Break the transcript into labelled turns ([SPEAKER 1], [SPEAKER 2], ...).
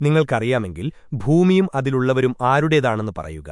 [SPEAKER 1] നിങ്ങൾക്കറിയാമെങ്കിൽ ഭൂമിയും അതിലുള്ളവരും ആരുടേതാണെന്ന് പറയുക